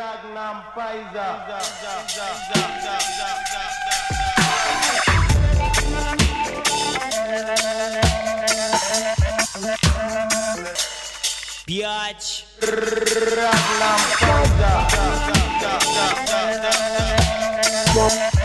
Ragnam Paisa. Ragnam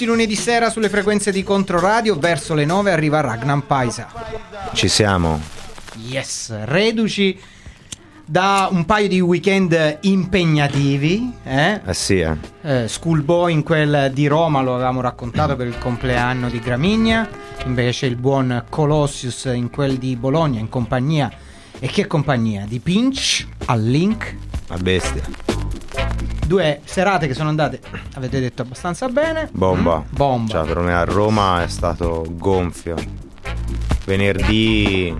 tutti i lunedì sera sulle frequenze di Controradio, verso le 9 arriva Ragnar Paisa. Ci siamo. Yes, reduci da un paio di weekend impegnativi, eh? Eh sì, eh. Eh, Schoolboy in quel di Roma lo avevamo raccontato per il compleanno di Gramigna, invece il buon Colossius in quel di Bologna in compagnia e che compagnia? Di Pinch al Link. La bestia. Due serate che sono andate, avete detto abbastanza bene. Bomba. Mm, Bomba. Cioè, per me a Roma è stato gonfio. Venerdì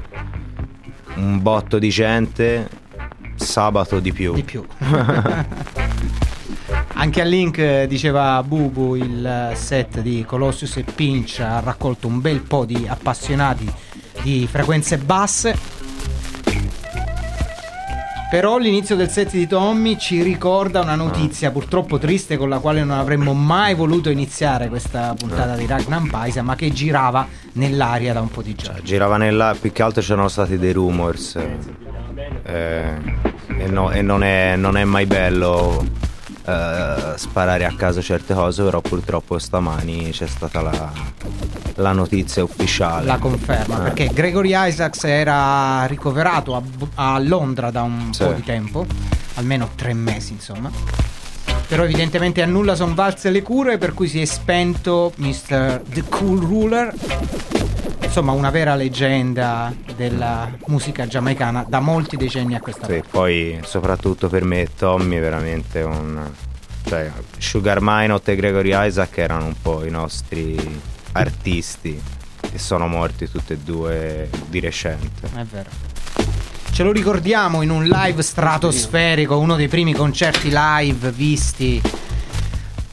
un botto di gente, sabato di più. Di più. Anche al link eh, diceva Bubu il eh, set di Colossius e Pinch ha raccolto un bel po' di appassionati di frequenze basse. Però l'inizio del set di Tommy ci ricorda una notizia purtroppo triste con la quale non avremmo mai voluto iniziare questa puntata di Ragnar Paisa, ma che girava nell'aria da un po' di giorni. Girava nella. più che altro c'erano stati dei rumors. eh, e no- e non, è, non è mai bello eh, sparare a caso certe cose, però purtroppo stamani c'è stata la, la notizia ufficiale. La conferma, Eh. perché Gregory Isaacs era ricoverato a, a Londra da un Sì. po' di tempo, almeno tre mesi insomma. Però evidentemente a nulla sono valse le cure, per cui si è spento Mr. The Cool Ruler. Insomma, una vera leggenda della musica giamaicana da molti decenni a questa Sì, parte. poi soprattutto per me Tommy è veramente un... Cioè, Sugar Minot e Gregory Isaac erano un po' i nostri artisti e sono morti tutti e due di recente. È vero. Ce lo ricordiamo in un live stratosferico, uno dei primi concerti live visti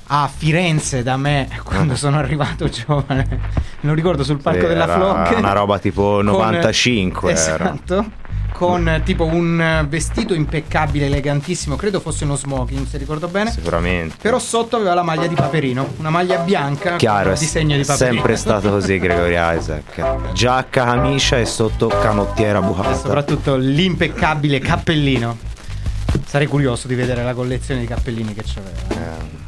a Firenze da me quando sono arrivato giovane. Lo ricordo sul palco Sì, della Flock. una roba tipo Con- 95 era. Esatto. Con eh, tipo un eh, vestito impeccabile, elegantissimo, credo fosse uno smoking, se ricordo bene. Sicuramente. Però sotto aveva la maglia di Paperino, una maglia bianca Chiaro, con il disegno di Paperino. sempre stato così Gregory Isaac. Giacca, camicia e sotto canottiera E bucata. soprattutto l'impeccabile cappellino. Sarei curioso di vedere la collezione di cappellini che c'aveva. Eh,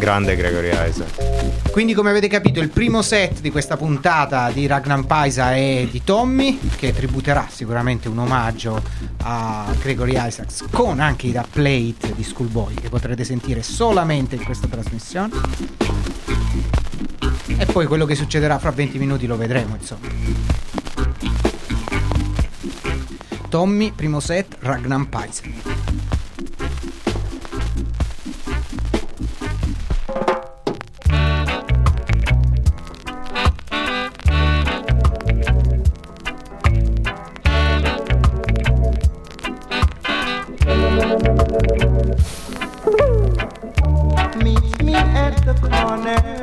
grande Gregory Isaac. Quindi, come avete capito, il primo set di questa puntata di Ragnar Paisa è di Tommy, che tributerà sicuramente un omaggio a Gregory Isaacs, con anche i plate di Schoolboy, che potrete sentire solamente in questa trasmissione. E poi quello che succederà fra 20 minuti lo vedremo, insomma. Tommy, primo set, Ragnar Paisa. morning.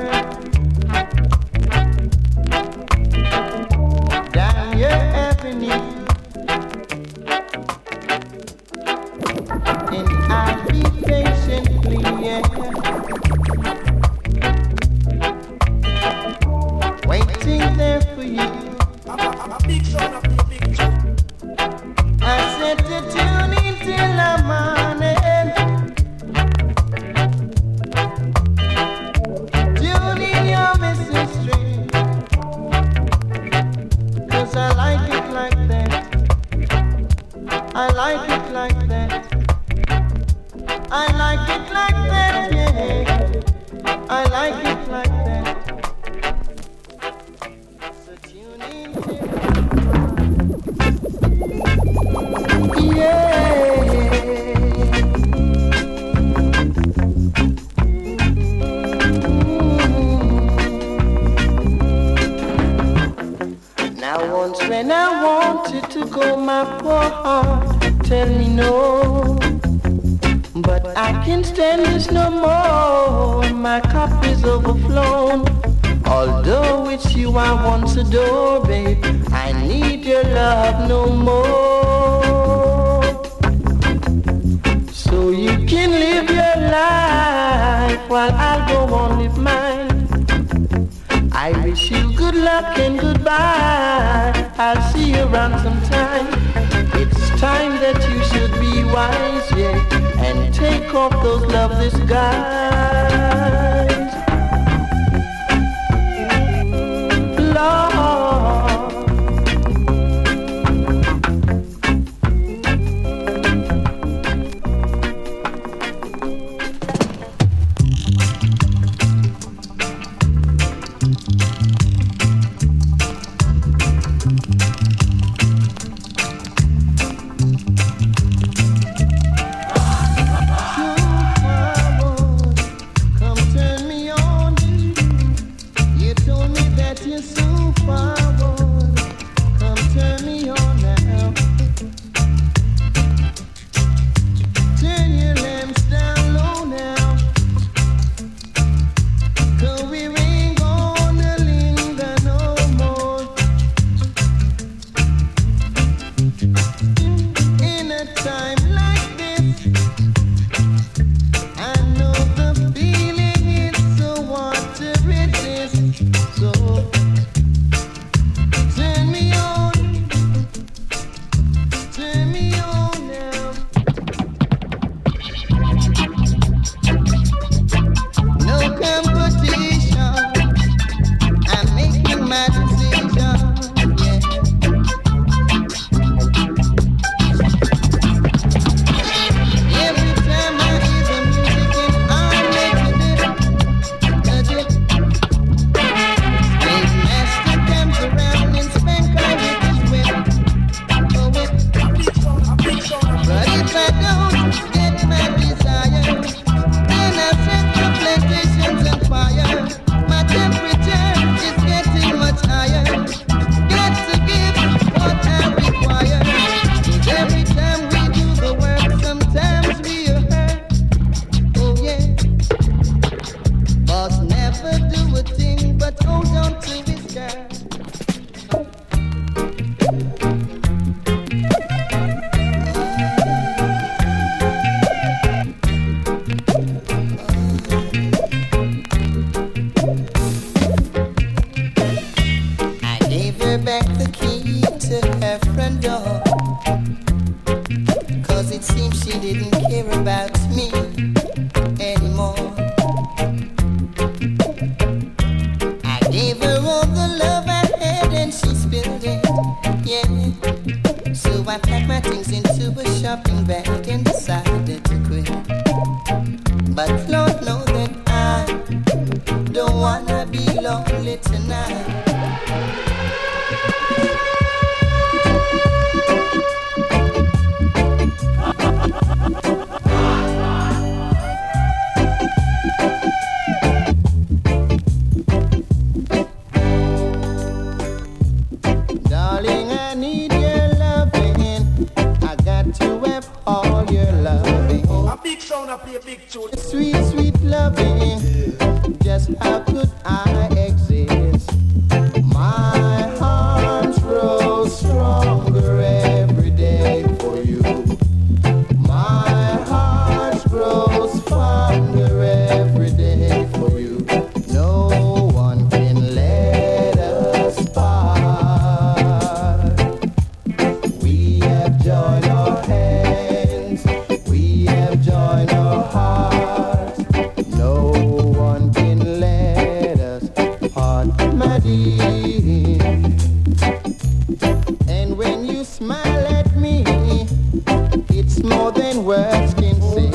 see.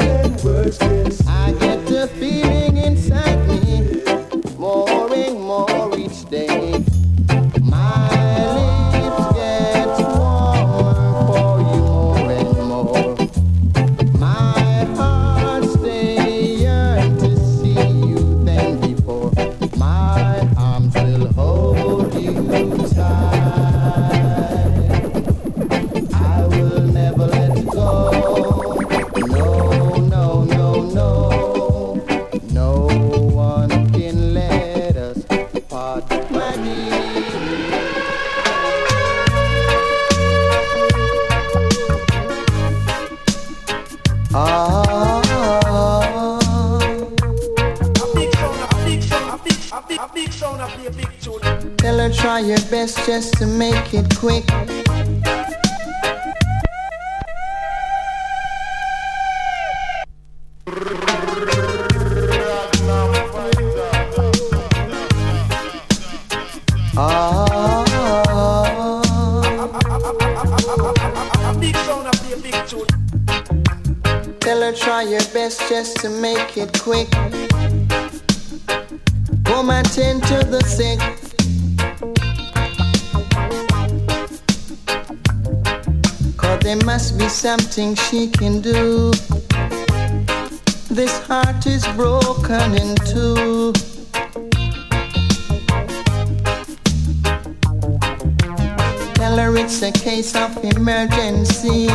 I get just to make it quick. she can do. This heart is broken in two. Tell her it's a case of emergency.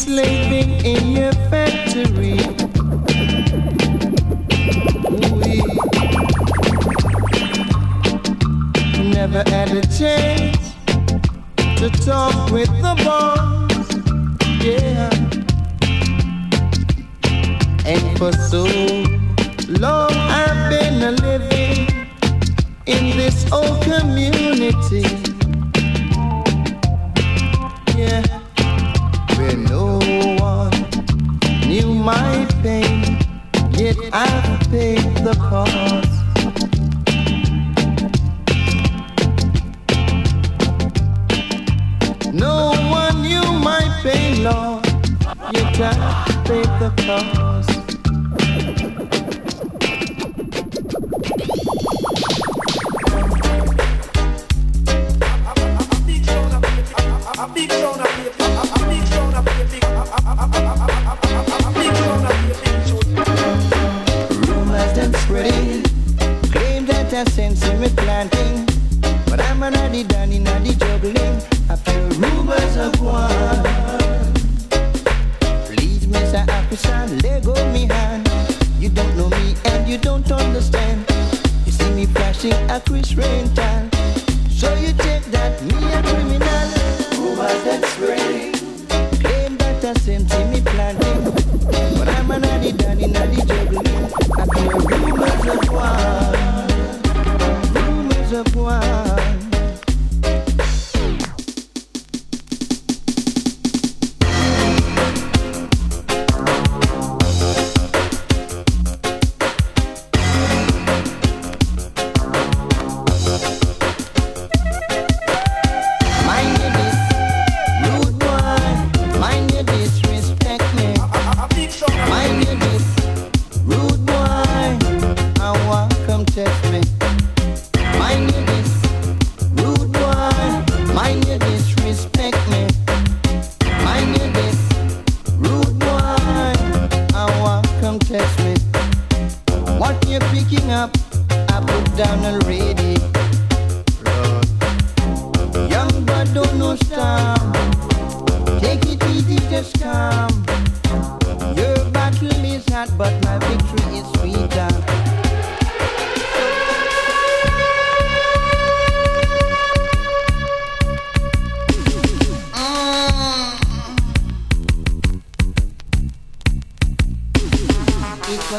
slaving in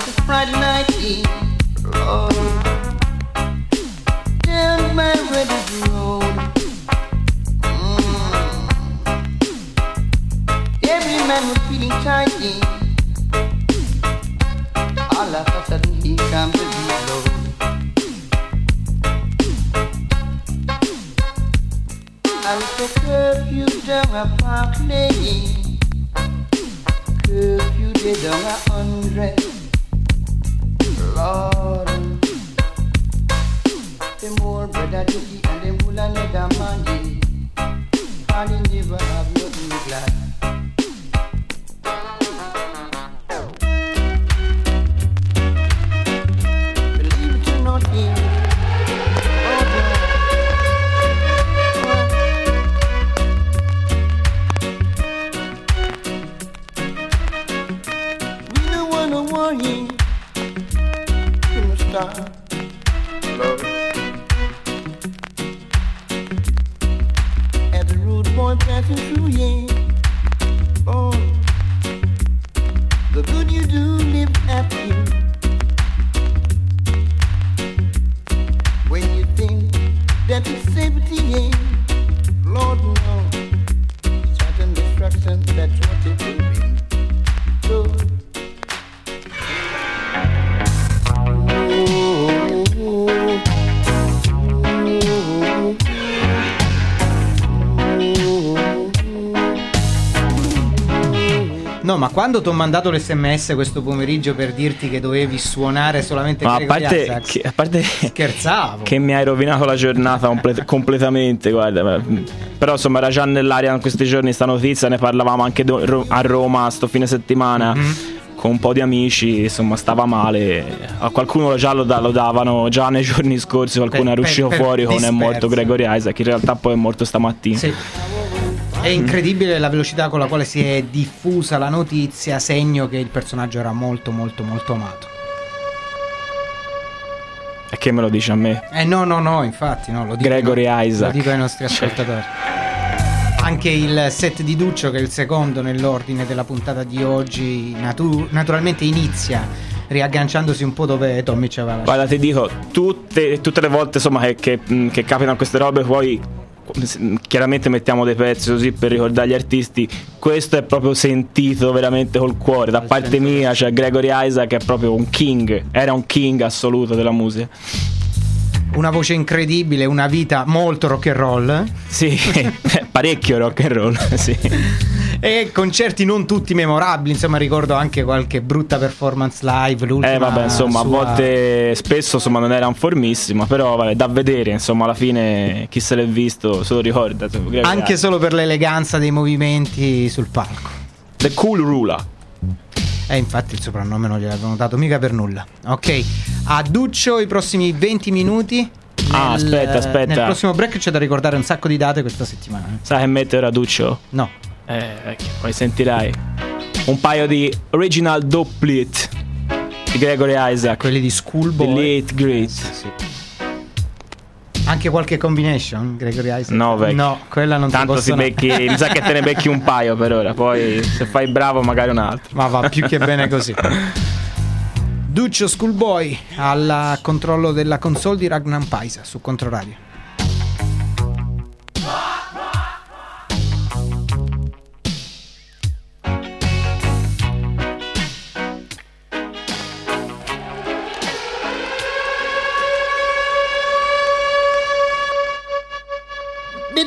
It's Friday night. Quando ti ho mandato l'SMS questo pomeriggio per dirti che dovevi suonare solamente Ma a parte, che, a parte scherzavo. che mi hai rovinato la giornata comple- completamente, guarda. Però insomma era già nell'aria in questi giorni sta notizia, ne parlavamo anche do- a Roma sto fine settimana. Mhm. Con un po' di amici, insomma, stava male. A qualcuno già lo, da- lo davano già nei giorni scorsi. Qualcuno Per- era uscito per- per fuori con è morto disperso. Gregory Isaac. In realtà, poi è morto stamattina. Sì. È incredibile la velocità con la quale si è diffusa la notizia, segno che il personaggio era molto molto molto amato. E che me lo dici a me? Eh no, no, no, infatti, no, lo dico, Gregory Isaac. Lo dico ai nostri ascoltatori. Anche il set di Duccio, che è il secondo nell'ordine della puntata di oggi, natu- naturalmente inizia riagganciandosi un po' dove Tommy ci aveva lasciato. Guarda, ti dico, tutte, tutte le volte insomma, che, che, che capitano queste robe, poi chiaramente mettiamo dei pezzi così per ricordare gli artisti. Questo è proprio sentito veramente col cuore. Da parte mia c'è Gregory Isaac, che è proprio un king, era un king assoluto della musica. Una voce incredibile, una vita molto rock and roll. Sì, parecchio rock and roll, sì. E concerti non tutti memorabili, insomma ricordo anche qualche brutta performance live. l'ultima Eh vabbè, insomma, a sua- volte spesso insomma non era un formissimo, però vabbè, da vedere, insomma, alla fine chi se l'è visto se lo ricorda. insomma, Anche solo per l'eleganza dei movimenti sul palco. The Cool Ruler. E infatti il soprannome non gliel'avevano dato mica per nulla. Ok, a Duccio i prossimi 20 minuti. Ah, aspetta, aspetta. Nel prossimo break c'è da ricordare un sacco di date questa settimana. eh. Sai che mette ora Duccio? No. Eh, vecchio, poi sentirai un paio di original dopplet di Gregory Isaac. Quelli di Schoolboy. The Late Great. Sì, sì. Anche qualche combination, Gregory Isaac? No, vecchio. No, quella non Tanto ti si becchi, mi sa che te ne becchi un paio per ora, poi se fai bravo magari un altro. Ma va più che bene così. Duccio Schoolboy al controllo della console di Ragnar Paisa su Controradio.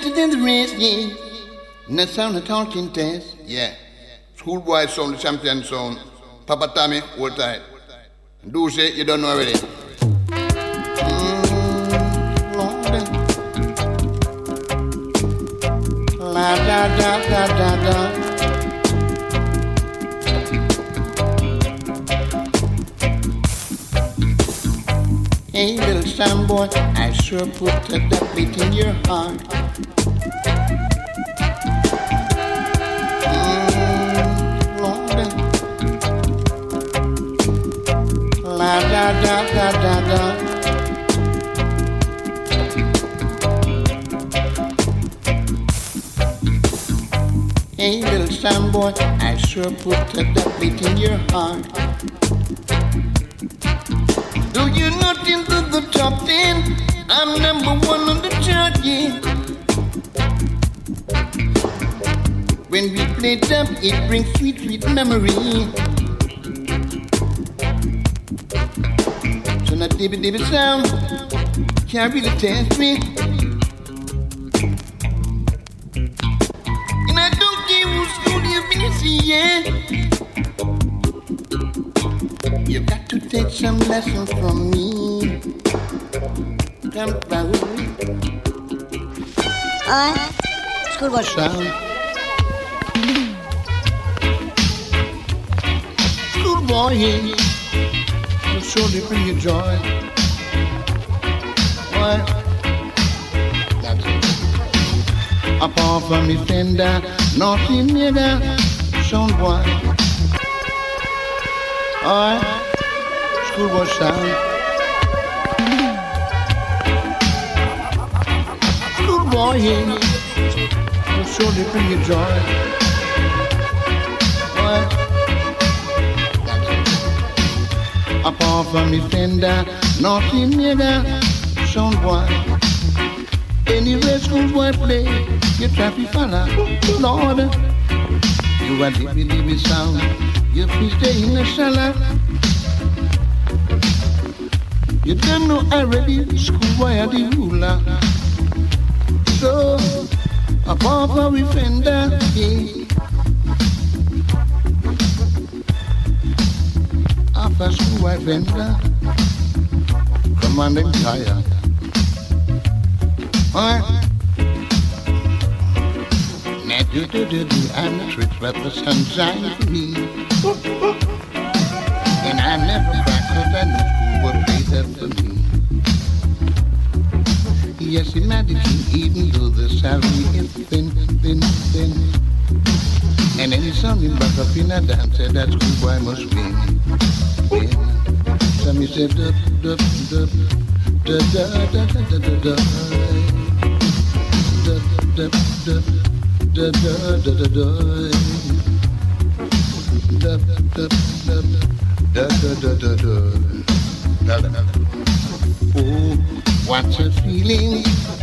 Better than the rest, yeah. And that sound of talking test. Yeah. Schoolboy sound, the champion sound. Papa Tommy, hold tight. Do say you don't know already. Mm, Lord. La da da da da da. Hey, little son boy, I sure put that beat in your heart. Da da da da da. Hey, little son boy, I sure put that beat in your heart. Though you're not into the top ten, I'm number one on the chart, yeah. When we play them, it brings sweet, sweet memory. That dibby dibby sound can't really test me. And I don't care school you've been see, yeah. You've got to take some lessons from me. Come. Alright. Schoolboy. sound. Schoolboy, yeah. Surely bring you joy. Why? Apart from the fender, nothing nigga, sound boy. Alright, schoolboy sound. Schoolboy, yeah, surely bring you joy. Apart from the fender, nothing nigga, sound boy. Anywhere schoolboy play, you trappy fella, Lord. You a dibby dibby sound, you fi stay in the cellar. You don't know already, schoolboy are the ruler. So, apart from the fender, yeah. Schoolboy fender, commanding tire. Alright. Now do do do do, I'm trick but the sunshine for me. And I never cry cause I know schoolboy plays that for me. Yes, imagine even though the salary is thin, thin, thin. And any song in back up in a dance, said that schoolboy must win. So me say da da da da da da da da da da da Da, da, da, da, da. Da, da, da, da. Oh, what a feeling.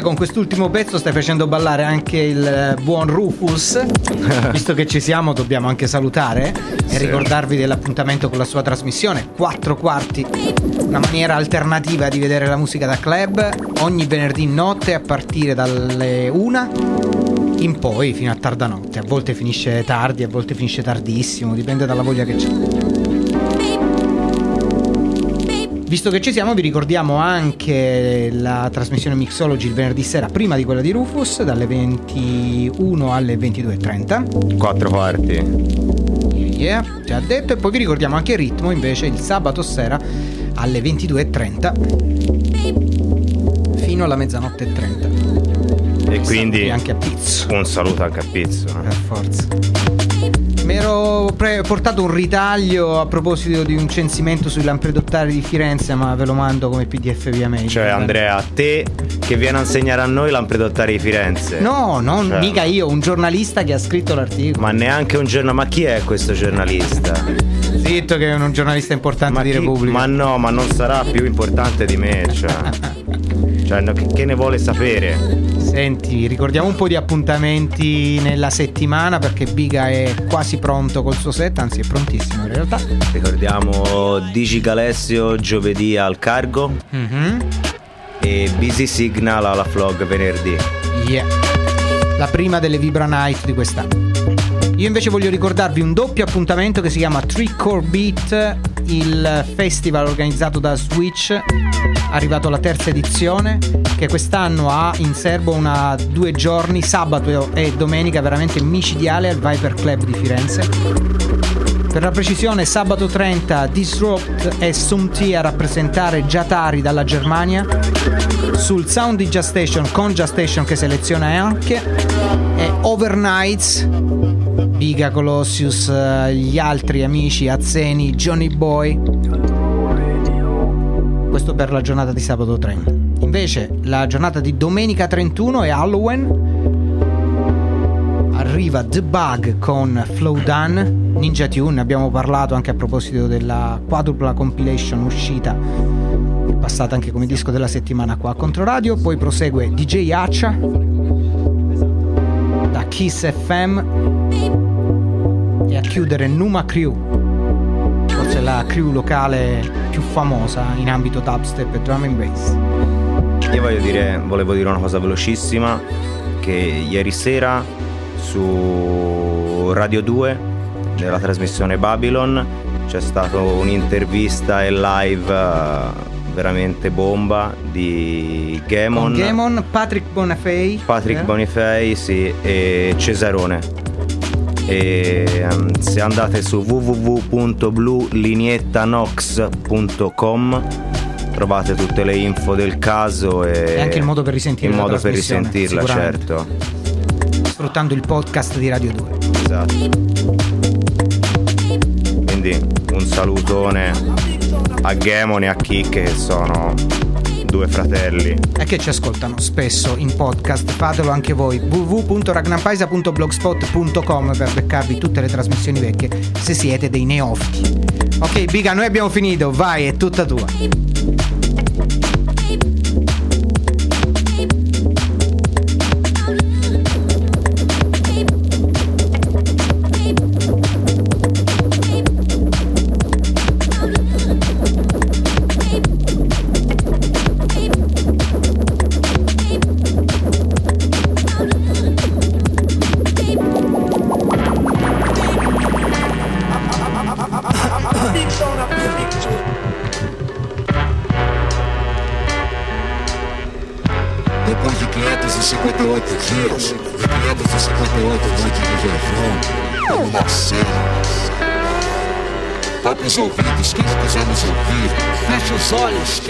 Con quest'ultimo pezzo stai facendo ballare anche il eh, buon Rufus. Visto che ci siamo, dobbiamo anche salutare e ricordarvi dell'appuntamento con la sua trasmissione 4 quarti, una maniera alternativa di vedere la musica da club ogni venerdì notte a partire dalle 1 in poi fino a tarda notte. A volte finisce tardi, a volte finisce tardissimo, dipende dalla voglia che c'è. Visto che ci siamo, vi ricordiamo anche la trasmissione Mixology il venerdì sera, prima di quella di Rufus, dalle 21 alle 22.30. Quattro quarti. Yeah, già detto. E poi vi ricordiamo anche il ritmo invece il sabato sera alle 22.30 fino alla mezzanotte e 30. E quindi anche a Pizzo. un saluto anche a Pizzo. eh. Per forza. Ero pre- portato un ritaglio a proposito di un censimento sui lampredottari di Firenze, ma ve lo mando come PDF via mail. Cioè Andrea, te che vieni a insegnare a noi lampredottari di Firenze. No, non Cioè, mica io, un giornalista che ha scritto l'articolo. Ma neanche un giorno. Ma chi è questo giornalista? Zitto che è un giornalista importante di chi- Repubblica. Ma no, ma non sarà più importante di me. Cioè, Cioè, no, che, che ne vuole sapere? Senti, ricordiamo un po' di appuntamenti nella settimana perché Biga è quasi pronto col suo set, anzi è prontissimo in realtà. Ricordiamo Digi Galessio giovedì al Cargo Mhm. e Busy Signal alla Vlog venerdì. Yeah. La prima delle Vibra Night di quest'anno. Io invece voglio ricordarvi un doppio appuntamento che si chiama Trick or Beat, il festival organizzato da Switch, arrivato alla terza edizione, che quest'anno ha in serbo una due giorni, sabato e domenica, veramente micidiale al Viper Club di Firenze. Per la precisione, sabato 30 Disrupt e Sumti a rappresentare Jatari dalla Germania. Sul sound di Just Station con Just Station che seleziona anche. E Overnights, Biga Colossius, eh, gli altri amici, Azzeni, Johnny Boy. Questo per la giornata di sabato 30. Invece la giornata di domenica 31 è Halloween. Arriva The Bug con Flow Done, Ninja Tune, ne abbiamo parlato anche a proposito della quadrupla compilation uscita e passata anche come disco della settimana qua a Controradio, poi prosegue DJ Accia da Kiss FM e a chiudere Numa Crew, forse la crew locale più famosa in ambito dubstep e drum and bass. Io voglio dire, volevo dire una cosa velocissima, che ieri sera su Radio 2, nella trasmissione Babylon, c'è stata un'intervista e live eh, veramente bomba di Gamon, Con Gamon, Patrick Bonafei. Patrick eh? Bonifei sì, e Cesarone. E ehm, se andate su www.bluliniettanox.com trovate tutte le info del caso e, E anche il modo per risentire il modo per risentirla, certo. Sfruttando il podcast di Radio 2. Esatto. Quindi un salutone a Gemon e a Kick che sono due fratelli. e che ci ascoltano spesso in podcast. Fatelo anche voi. www.ragnampaisa.blogspot.com per beccarvi tutte le trasmissioni vecchie se siete dei neofiti. Ok, Biga, noi abbiamo finito. Vai, è tutta tua.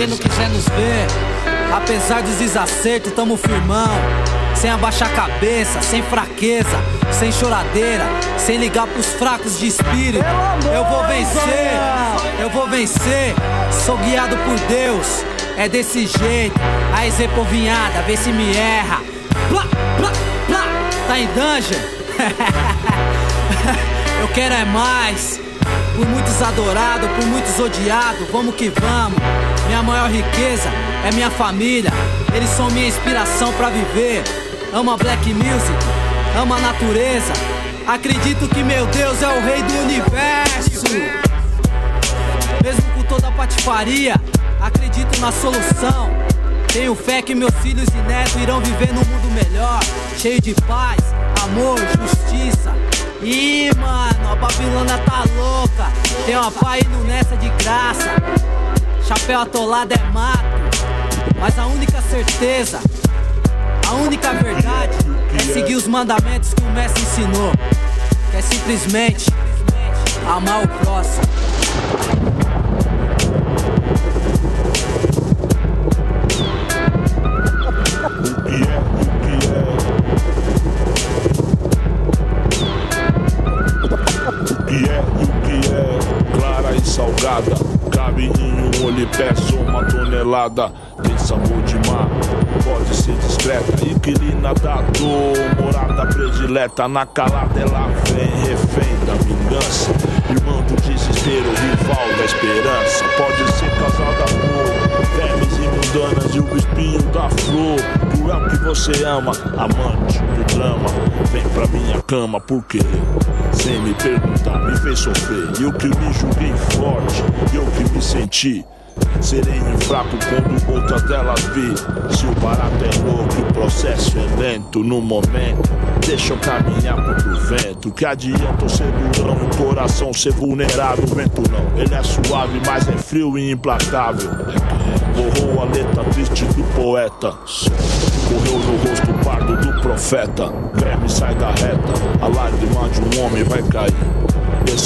Quem não quiser nos ver. Apesar dos desacertos, tamo firmão. Sem abaixar a cabeça, sem fraqueza, sem choradeira, sem ligar pros fracos de espírito. Eu vou vencer, eu vou vencer. Sou guiado por Deus, é desse jeito. Aí Zé Povinhada, vê se me erra. Plá, plá, plá, tá em dungeon? eu quero é mais. Por muitos adorado, por muitos odiado, vamos que vamos. Minha maior riqueza é minha família, eles são minha inspiração pra viver. Amo a black music, amo a natureza. Acredito que meu Deus é o rei do universo. Mesmo com toda a patifaria, acredito na solução. Tenho fé que meus filhos e netos irão viver num mundo melhor, cheio de paz, amor, justiça. Ih, mano, a Babilônia tá louca. Tem uma pai indo nessa de graça. Chapéu atolado é mato. Mas a única certeza, a única verdade é seguir os mandamentos que o mestre ensinou. Que é simplesmente amar o próximo. Tonelada. Tem sabor de mar, pode ser discreta. Inquilina da dor, morada predileta. Na calada ela vem, refém da vingança. Irmão do desespero, rival da esperança. Pode ser casal da amor, vermes imundanas e o espinho da flor. Cruel que você ama, amante do drama. Vem pra minha cama, por quê? Sem me perguntar, me fez sofrer. Eu que me julguei forte, eu que me senti Sereno e fraco quando outras delas vi. Se o barato é louco o processo é lento no momento. Deixa eu caminhar contra o vento. Que adianta eu ser durão o coração ser vulnerável? O vento não, ele é suave, mas é frio e implacável. Borrou a letra triste do poeta. Correu no rosto pardo do profeta. Verme sai da reta, a lágrima de um homem vai cair.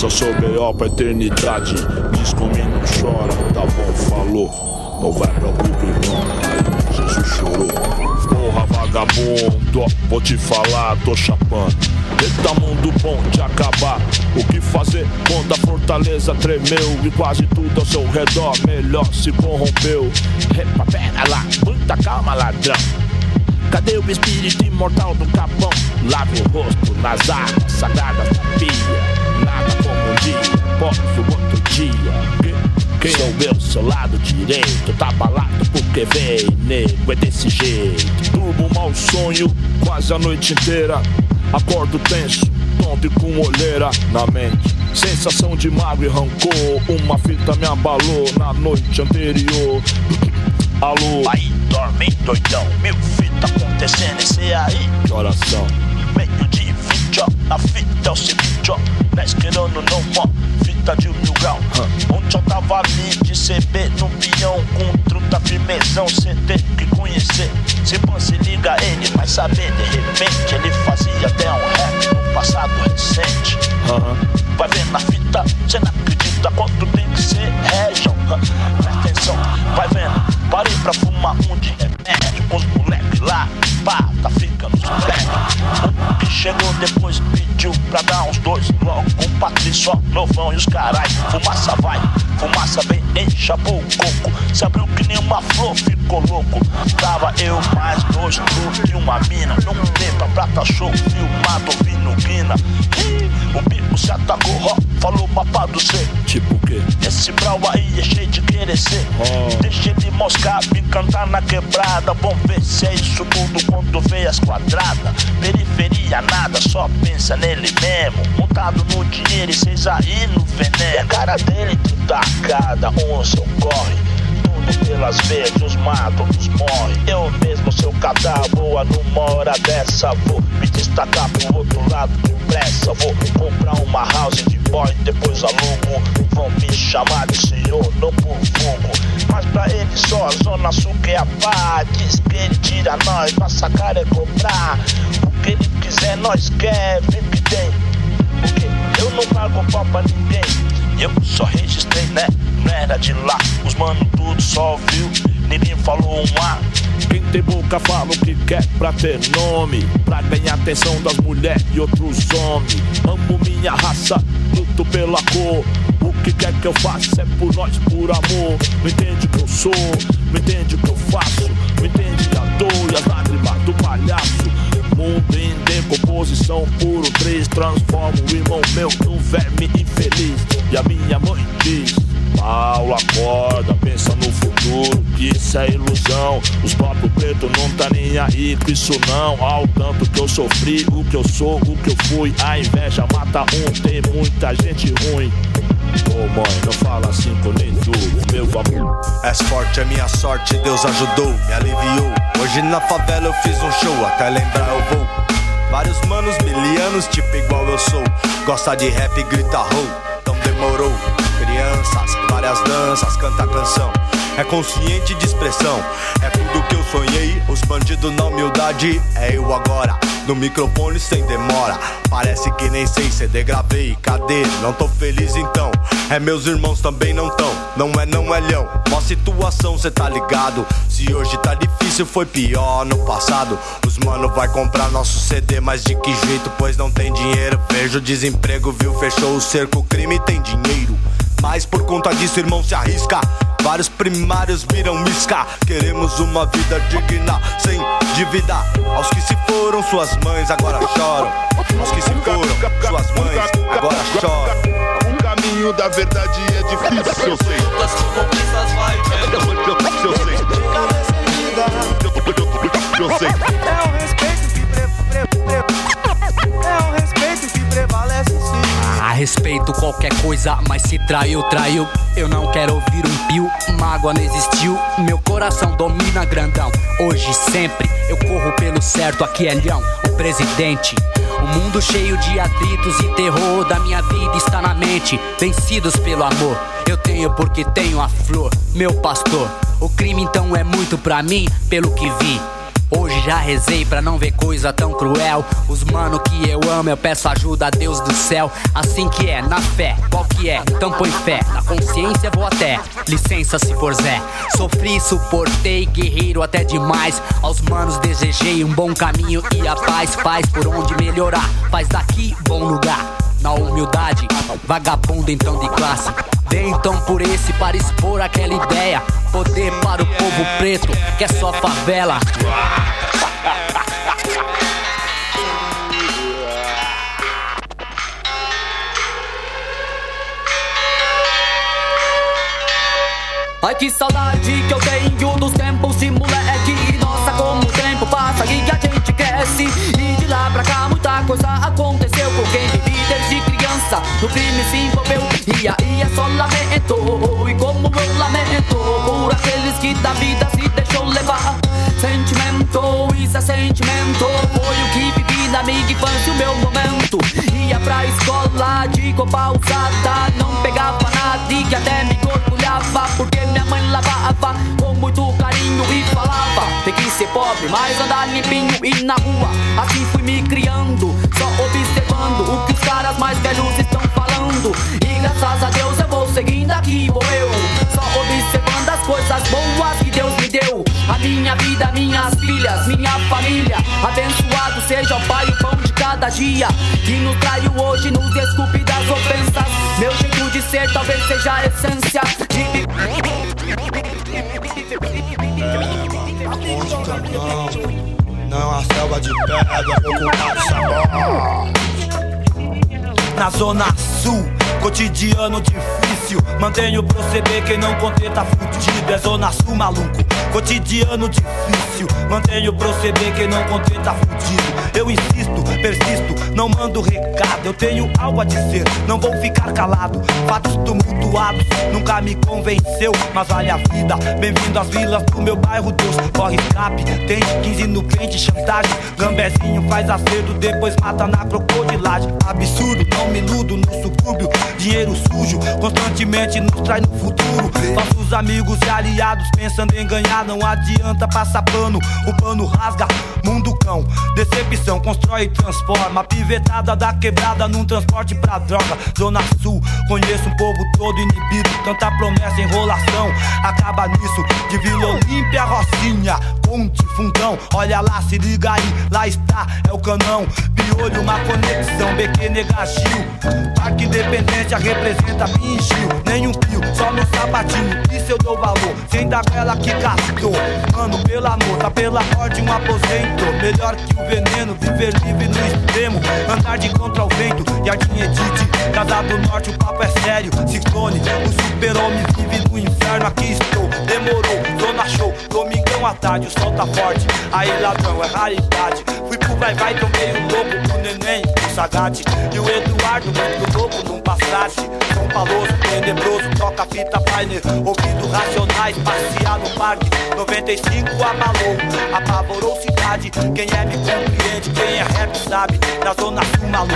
O seu B.O. pra eternidade. Diz comigo, não chora, tá bom, falou. Não vai pra Google, não. Aí, Jesus chorou. Porra, vagabundo, vou te falar, tô chapando. Eita mundo bom de acabar. O que fazer quando a fortaleza tremeu e quase tudo ao seu redor melhor se corrompeu? Epa, pera lá, muita calma, ladrão. Cadê o espírito imortal do capão? Lave o rosto nas águas sagradas da pia. Nada como um dia, posso outro dia. Quem sou eu, seu lado direito? Tá balado porque vem, nego, é desse jeito. Durmo mau sonho quase a noite inteira. Acordo tenso, tonto e com olheira na mente. Sensação de mágoa e rancor. Uma fita me abalou na noite anterior. Alô? Aí dorme doidão, mil fita acontecendo, esse aí. Que oração? Meio de 20, ó, a fita é o seguinte, ó. Pesqueirando não, ó, fita de mil grau. Ontem eu tava ali de CB no peão, com truta firmezão, cê tem que conhecer. Se você liga ele, vai saber, de repente ele fazia até um rap no passado recente. Vai ver na fita, cê não acredita quanto tem que ser région. Presta atenção, vai vendo. Parei pra fumar um de remédio. Os moleque lá, pá, tá que chegou depois pediu pra dar uns dois. Com o Patrício, novão e os carai. Fumaça vai, fumaça vem, enxapou o coco. Se abriu que nem uma flor, ficou louco. Tava eu mais dois truques e uma mina. Não lembra, prata show, filmado, ouvindo guina. O bico se atacou, ó, falou papá do C. Tipo o quê? Esse brau aí é cheio de querer ser. Deixa ele moscar, me cantar na quebrada. Vamos ver se é isso tudo quando vê as quadradas. Periferia nada, só pensa nele mesmo. Montado no dinheiro e cês aí no veneno. A cara dele que tá cada um seu corre. Tudo pelas vezes, os matam, os morre. Eu mesmo, seu cadáver, numa hora dessa. Vou me destacar pro outro lado depressa. Vou comprar uma house de boy, depois alugo. Vão me chamar de senhor, não por fogo. Mas pra ele só a zona sul que é a paz. Diz que ele tira nós, nossa cara é cobrar. O que ele quiser, nós quer, vem que tem. Porque eu não pago pau pra ninguém. Eu só registrei, né? Não era de lá. Os mano tudo só ouviu. Ninguém falou um A. Quem tem boca fala o que quer pra ter nome Pra ganhar atenção das mulheres e outros homens Amo minha raça, luto pela cor O que quer que eu faça é por nós, por amor Não entende o que eu sou, não entende o que eu faço Não entende a dor e as lágrimas do palhaço decomposição, puro três Transformo o irmão meu num verme infeliz E a minha mãe diz Paulo, acorda, pensa no futuro, que isso é ilusão. Os próprios pretos não tá nem aí com isso não. Ao tanto que eu sofri, o que eu sou, o que eu fui. A inveja mata um, tem muita gente ruim. Ô mãe, não fala assim com nem tu, meu amor. És forte, é minha sorte, Deus ajudou, me aliviou. Hoje na favela eu fiz um show, até lembrar eu vou. Vários manos milianos, tipo igual eu sou. Gosta de rap, grita roll, então demorou. Crianças, várias danças, canta canção. É consciente de expressão, é tudo que eu sonhei. Os bandidos na humildade, é eu agora. No microfone sem demora. Parece que nem sei CD gravei. Cadê? Não tô feliz então. É meus irmãos também não tão. Não é, não é leão. Mó situação, cê tá ligado? Se hoje tá difícil, foi pior no passado. Os mano vai comprar nosso CD, mas de que jeito? Pois não tem dinheiro. Vejo desemprego, viu? Fechou o cerco, crime tem dinheiro. Mas por conta disso, irmão, se arrisca. Vários primários viram isca. Queremos uma vida digna, sem dívida. Aos que se foram, suas mães agora choram. Aos que se foram, suas mães agora choram. O caminho da verdade é difícil, eu sei. Qualquer coisa, mas se traiu, traiu. Eu não quero ouvir um pio, mágoa não existiu. Meu coração domina grandão. Hoje, sempre, eu corro pelo certo. Aqui é Leão, o presidente. O mundo cheio de atritos e terror da minha vida está na mente. Vencidos pelo amor, eu tenho porque tenho a flor, meu pastor. O crime então é muito pra mim, pelo que vi. Hoje já rezei pra não ver coisa tão cruel. Os mano que eu amo, eu peço ajuda a Deus do céu. Assim que é, na fé, qual que é? Então põe fé. Na consciência vou até. Licença se for Zé. Sofri, suportei, guerreiro até demais. Aos manos desejei um bom caminho e a paz faz por onde melhorar. Faz daqui bom lugar. Na humildade, vagabundo então de classe. Então por esse para expor aquela ideia. Poder para o povo preto, que é só favela. Ai que saudade que eu tenho dos tempos de moleque Nossa como o tempo passa e a gente cresce E de lá pra cá muita coisa aconteceu Com quem vive desde criança no crime se envolveu E aí é só lamento E como eu lamento Por aqueles que da vida se deixou levar Sentimento, isso é sentimento Foi o que vivi na minha infância, o meu momento Ia pra escola de copa usada Não pegava nada e que até me orgulhava Porque minha mãe lavava com muito carinho e falava Tem que ser pobre, mas andar limpinho e na rua Assim fui me criando, mais velhos estão falando E graças a Deus eu vou seguindo aqui, vou eu Só observando as coisas boas que Deus me deu A minha vida, minhas filhas, minha família Abençoado seja o Pai e o pão de cada dia Que nos traiu hoje, nos desculpe das ofensas Meu jeito de ser talvez seja a essência de Não é uma selva de pedra, de sabor. Na zona sul, cotidiano difícil. Mantenho proceder, quem não conter tá fudido. É zona sul, maluco. Cotidiano difícil. Mantenho proceder, quem não conter tá fudido. Eu insisto, persisto, não mando recado. Eu tenho algo a dizer, não vou ficar calado. Fatos tumultuados, nunca me convenceu, mas vale a vida. Bem-vindo às vilas do meu bairro, Deus. Corre escape, tem 15 no pente, chantagem. Gambezinho faz acerto, depois mata na crocodilagem. Absurdo, não me iludo no subúrbio. Dinheiro sujo, constantemente nos traz no futuro. Nossos amigos e aliados pensando em ganhar, não adianta passar pano. O pano rasga, mundo cão. Decepção constrói e transforma. Pivetada da quebrada num transporte pra droga. Zona Sul, conheço um povo todo inibido. Tanta promessa, enrolação. Acaba nisso, de Vila Olímpia, Rocinha. Ponte, fundão, olha lá, se liga aí, lá está, é o canão. Piolho, uma conexão, BQ Negagil. Parque Independência representa Bingil. Nenhum pio, só no sapatinho, isso eu dou valor. Sem da goela que gastou. Mano, pelo amor, tá pela ordem um aposento. Melhor que o veneno, viver livre no extremo. Andar de contra o vento, Jardim Edite. Casa do Norte, o papo é sério. Ciclone, o super-homem vive no inferno. Aqui estou, demorou, zona show. Domingão à tarde, o sol tá forte. Aí ladrão, é raridade. Fui pro vai vai, tomei o louco pro neném, o Sagate. E o Eduardo, muito louco num Passat. São Paloso, tenebroso, toca fita Pioneer. Ouvindo racionais, passear no parque. 95 abalou, apavorou cidade. Quem é me compreende, quem é rap sabe. Na zona sul, maluco,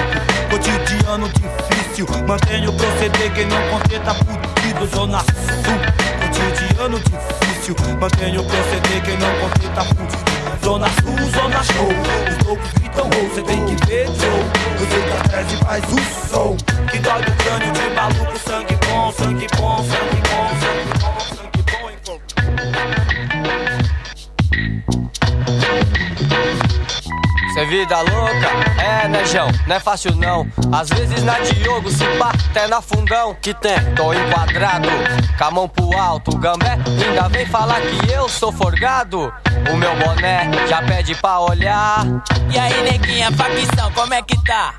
cotidiano difícil. Mantenho o proceder, quem não contenta, fudido. Zona sul, cotidiano difícil. Mantenho o proceder, quem não contenta, fudido. Zona sul, zona show. Os loucos gritam gol, cê tem que ver show. O atrás e faz o som. Que dói do crânio de maluco, sangue bom, sangue bom, sangue Cê vida louca? É, né, João? Não é fácil não. Às vezes na Diogo se pá, até na fundão. Que tem? Tô enquadrado, com a mão pro alto. Gambé ainda vem falar que eu sou forgado. O meu boné já pede pra olhar. E aí, neguinha, facção, como é que tá?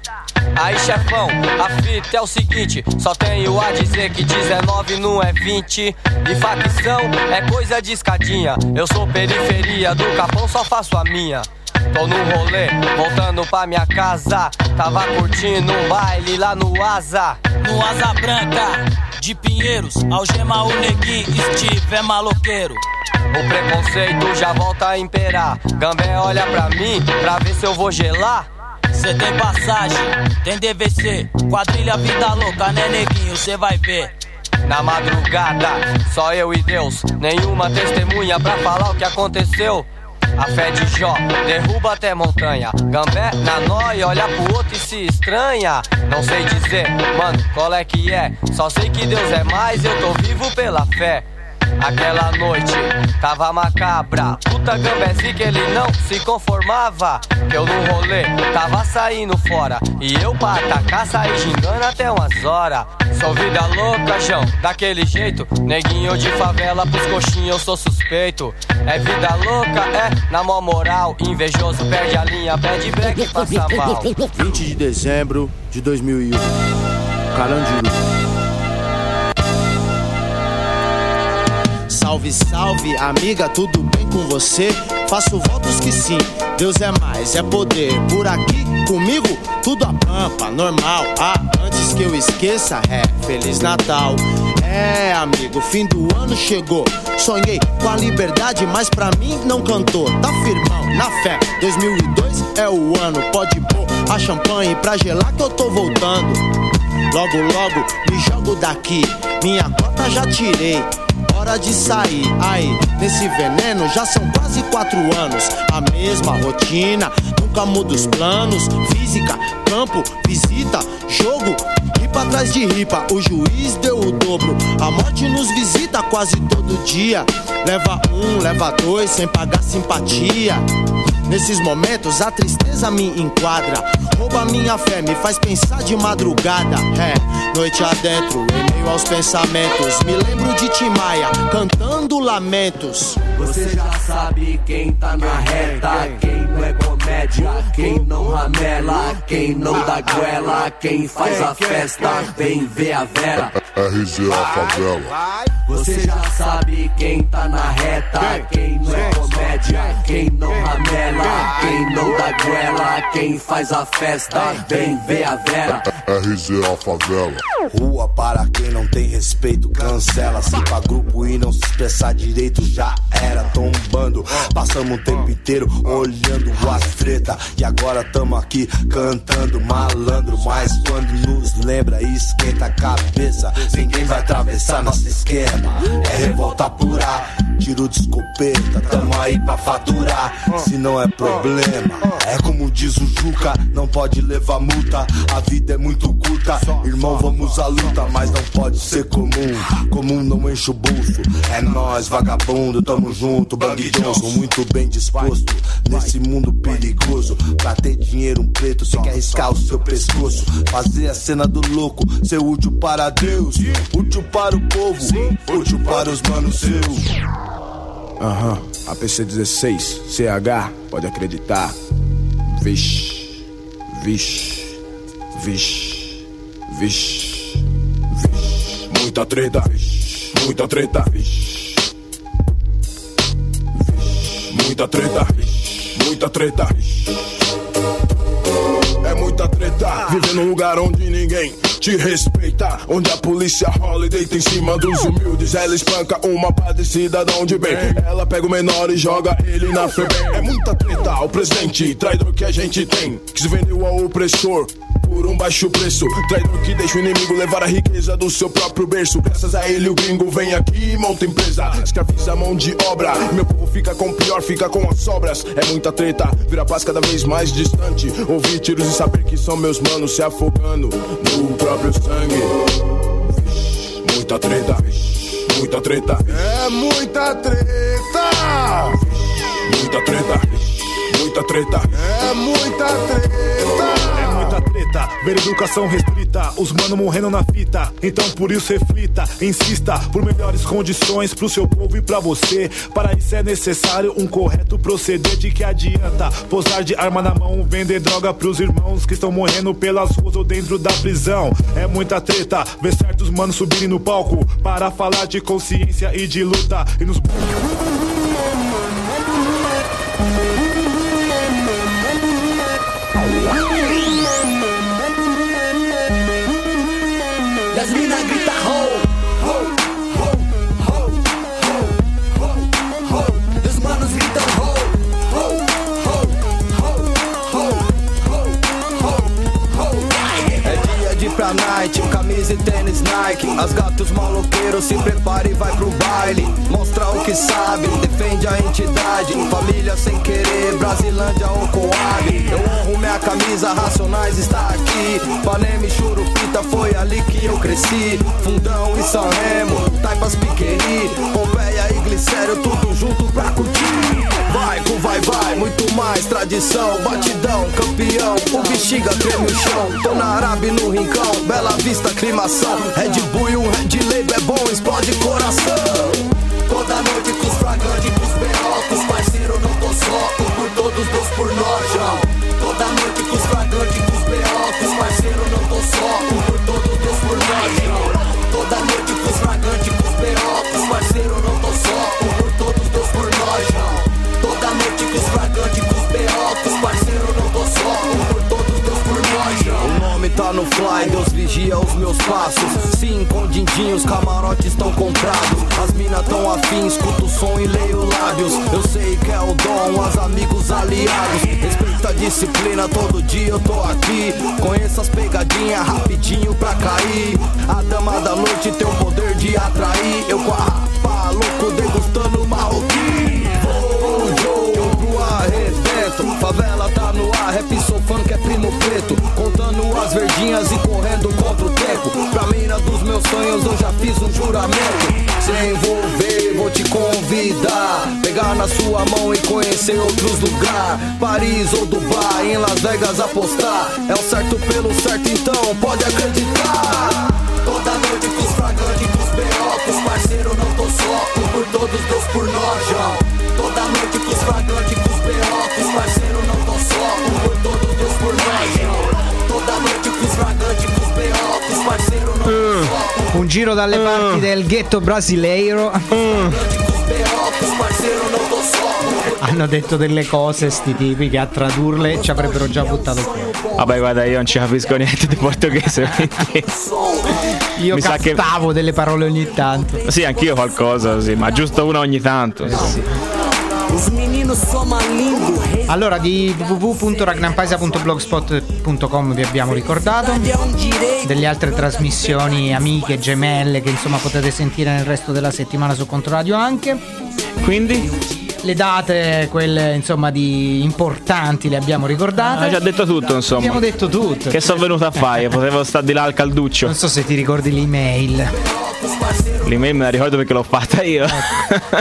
Aí, chefão, a fita é o seguinte: só tenho a dizer que 19 não é 20. E facção é coisa de escadinha. Eu sou periferia do capão, só faço a minha. Tô no rolê, voltando pra minha casa. Tava curtindo um baile lá no Asa. No Asa Branca, de Pinheiros, algema o neguinho, Steve é maloqueiro. O preconceito já volta a imperar. Gambé olha pra mim pra ver se eu vou gelar. Cê tem passagem, tem DVC, quadrilha vida louca, né neguinho, cê vai ver. Na madrugada, só eu e Deus, nenhuma testemunha pra falar o que aconteceu. A fé de Jó derruba até montanha. Gambé na nóia, olha pro outro e se estranha. Não sei dizer, mano, qual é que é? Só sei que Deus é mais, eu tô vivo pela fé. Aquela noite tava macabra. Puta gambézinho que ele não se conformava. Que eu no rolê tava saindo fora. E eu pra atacar saí gingando até umas horas. Sou vida louca, João, daquele jeito. Neguinho de favela pros coxinhos, eu sou suspeito. É vida louca, é na mó moral. Invejoso perde a linha, pede break passa mal. 20 de dezembro de 2001. Carandiru. Salve, salve, amiga, tudo bem com você? Faço votos que sim, Deus é mais, é poder. Por aqui, comigo, tudo a pampa, normal. Ah, antes que eu esqueça, é Feliz Natal. É, amigo, fim do ano chegou. Sonhei com a liberdade, mas pra mim não cantou. Tá firmão, na fé. 2002 é o ano, pode pôr a champanhe pra gelar que eu tô voltando. Logo, logo, me jogo daqui. Minha cota já tirei. Hora de sair, aí, nesse veneno já são quase quatro anos. A mesma rotina, nunca muda os planos. Física, campo, visita, jogo, ripa atrás de ripa. O juiz deu o dobro. A morte nos visita quase todo dia. Leva um, leva dois, sem pagar simpatia. Nesses momentos a tristeza me enquadra. Rouba minha fé, me faz pensar de madrugada. É, noite adentro, em meio aos pensamentos. Me lembro de Timaya cantando lamentos. Você já sabe quem tá na reta, quem não é comédia, quem não ramela, quem não dá goela, quem faz a festa, vem ver a Vera. RZA Favela. Você já sabe quem tá na reta, quem não é comédia, quem não ramela, quem não dá goela, quem faz a festa, vem ver a Vera. RZA Favela. Rua para quem não tem respeito, cancela. Se pra grupo e não se expressar direito, já era tombando. Passamos o tempo inteiro olhando as treta. E agora tamo aqui cantando malandro. Mas quando nos lembra, esquenta a cabeça. Ninguém vai atravessar nosso esquema. É revolta pura, tiro de escopeta. Tamo aí pra faturar, se não é problema. É como diz o Juca, não pode levar multa. A vida é muito curta, irmão, vamos à luta. Mas não pode ser comum, comum não enche o bolso. É nós, vagabundo, tamo junto. Bang Johnson, muito bem disposto. Nesse mundo perigoso, pra ter dinheiro, um preto, você quer arriscar o seu pescoço. Fazer a cena do louco, ser útil para Deus, útil para o povo, útil para os manos seus. Aham, APC 16, CH, pode acreditar. Vixe, vixe, vixe, vixe, vixe. Muita treta, muita treta. Vixe, Muita treta, vixe, muita treta. vixe. É muita treta, viver num lugar onde ninguém te respeita. Onde a polícia rola e deita em cima dos humildes. Ela espanca uma padecida de onde bem. Ela pega o menor e joga ele na FEBEM. É muita treta, o presidente, traidor que a gente tem. Que se vendeu ao opressor por um baixo preço. Traidor que deixa o inimigo levar a riqueza do seu próprio berço. Graças a ele o gringo vem aqui e monta empresa. Escraviza a mão de obra. Meu povo fica com o pior, fica com as sobras. É muita treta, vira paz cada vez mais distante. Ouvir tiros e saber que são meus manos se afogando no próprio sangue. Vixe, Muita treta, muita treta. É muita treta! Muita treta, muita treta. É muita treta! Treta, ver educação restrita, os mano morrendo na fita. Então por isso reflita, insista por melhores condições pro seu povo e pra você. Para isso é necessário um correto proceder de que adianta posar de arma na mão, vender droga pros irmãos que estão morrendo pelas ruas ou dentro da prisão. É muita treta, ver certos manos subirem no palco para falar de consciência e de luta e nos Night, camisa e tênis Nike. As gatos maloqueiros se prepara e vai pro baile. Mostra o que sabe, defende a entidade. Família sem querer, Brasilândia ou Coab. Eu honro minha camisa, Racionais está aqui. Panema e Churupita, foi ali que eu cresci. Fundão e São Remo, Taipas Piqueri. Pompeia e Glicério, tudo junto pra curtir Vai, com vai, vai, muito mais tradição. Batidão, campeão, o bexiga treme o chão. Tô na Arábia no rincão, Bela Vista, aclimação Red Bull e um Red Label é bom, explode coração. Toda noite com os fragantes, com os berrocos Parceiro, não tô só, por todos, dois por nós, João. Toda noite com os fragantes, com os berrocos Parceiro, não tô só, tá no fly, Deus vigia os meus passos. Sim, com din-din, os camarotes estão comprados. As minas tão afim, escuto o som e leio lábios. Eu sei que é o dom, as amigos aliados. Respeita a disciplina, todo dia eu tô aqui. Conheço as pegadinhas rapidinho pra cair. A dama da noite tem o poder de atrair. Eu com a rapa, louco, degustando as verdinhas e correndo contra o tempo. Pra mina dos meus sonhos eu já fiz um juramento. Se envolver, vou te convidar. Pegar na sua mão e conhecer outros lugares Paris ou Dubai, em Las Vegas apostar. É o certo pelo certo, então pode acreditar. Toda noite com os fragantes, com os berrocos Parceiro, não tô só, por todos, dois por nós, Toda noite com os fragantes, com os berrocos Parceiro, não Un giro dalle parti del ghetto brasileiro. por Hanno detto delle cose sti tipi che a tradurle ci avrebbero già buttato fuori. Vabbè, guarda, io non ci capisco niente di portoghese. Io Mi sa che- delle parole ogni tanto. Sì, anch'io qualcosa, sì, ma giusto una ogni tanto. Os meninos soma lindo, rei Allora, di www.ragnampaisa.blogspot.com vi abbiamo ricordato. Delle altre trasmissioni amiche, gemelle, che insomma potete sentire nel resto della settimana su Controradio anche. Quindi? Le date, quelle insomma di importanti, le abbiamo ricordate. Hai già detto tutto, insomma. Abbiamo detto tutto. Che sono venuto a fare? Potevo stare di là al calduccio. Non so se ti ricordi l'email. L'email me la ricordo perché l'ho fatta io.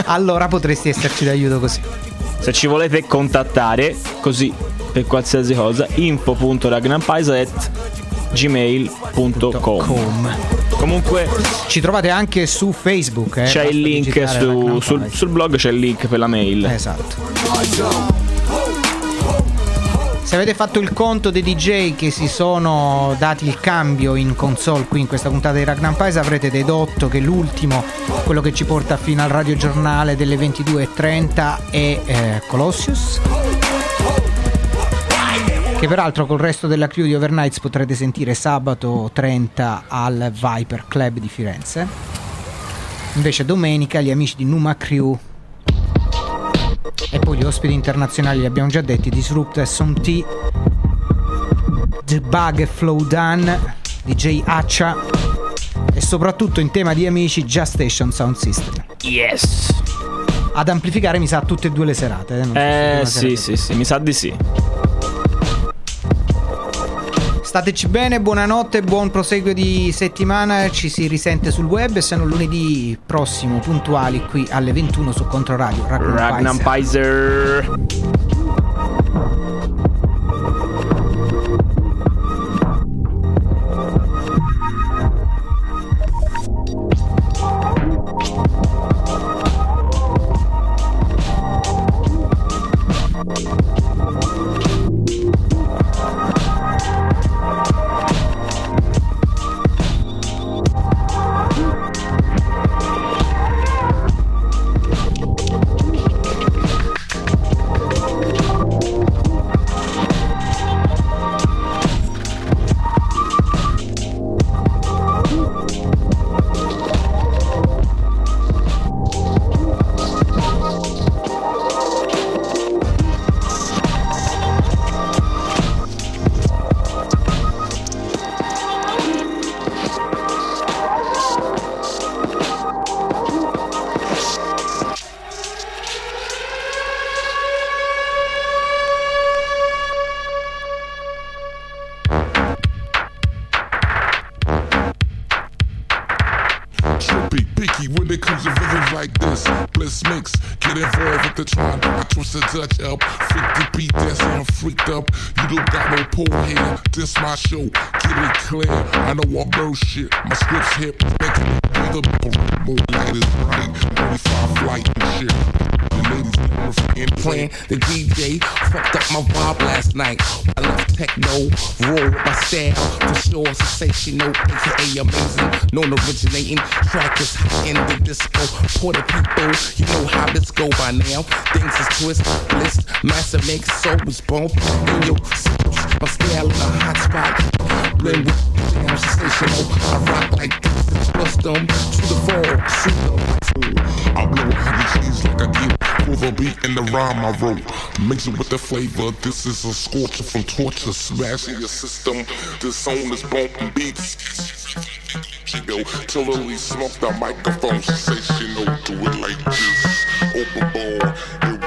Allora potresti esserci d'aiuto così. Se ci volete contattare, così per qualsiasi cosa, info.ragnampaisa.gmail.com Comunque Ci trovate anche su Facebook. eh, c'è basta il link su- sul, sul blog, c'è il link per la mail. Esatto. Se avete fatto il conto dei DJ che si sono dati il cambio in console qui in questa puntata di Ragnar Paisa avrete dedotto che l'ultimo, quello che ci porta fino al radiogiornale delle 22.30 è eh, Colossius. Che peraltro col resto della crew di Overnights potrete sentire sabato 30 al Viper Club di Firenze. Invece domenica gli amici di Numa Crew e poi gli ospiti internazionali li abbiamo già detti Disrupt SMT The Bug e Flow Dan DJ Accia e soprattutto in tema di amici Just Station Sound System Yes! ad amplificare mi sa tutte e due le serate eh, so Eh una sì, serata- sì, sì, mi sa di sì. Stateci bene, buonanotte, buon proseguio di settimana, ci si risente sul web e non lunedì prossimo puntuali qui alle 21 su Controradio. Ragnar Paisa. Amazing. Originating. Track is hot in the disco. Puerto people, you know how this go by now. Things is twist, bliss, massive make so bump. In your my style in a hot spot. Blend with damn sensational. Oh, I rock like this. Bust them to the fall, shoot them. I blow heavy cheese like I get for the beat and the rhyme I wrote. Mix it with the flavor. This is a scorcher from torture, smashing your system. This song is bumping beats. Yo, till Lily smoke the microphone. Know do it like this. Open ball,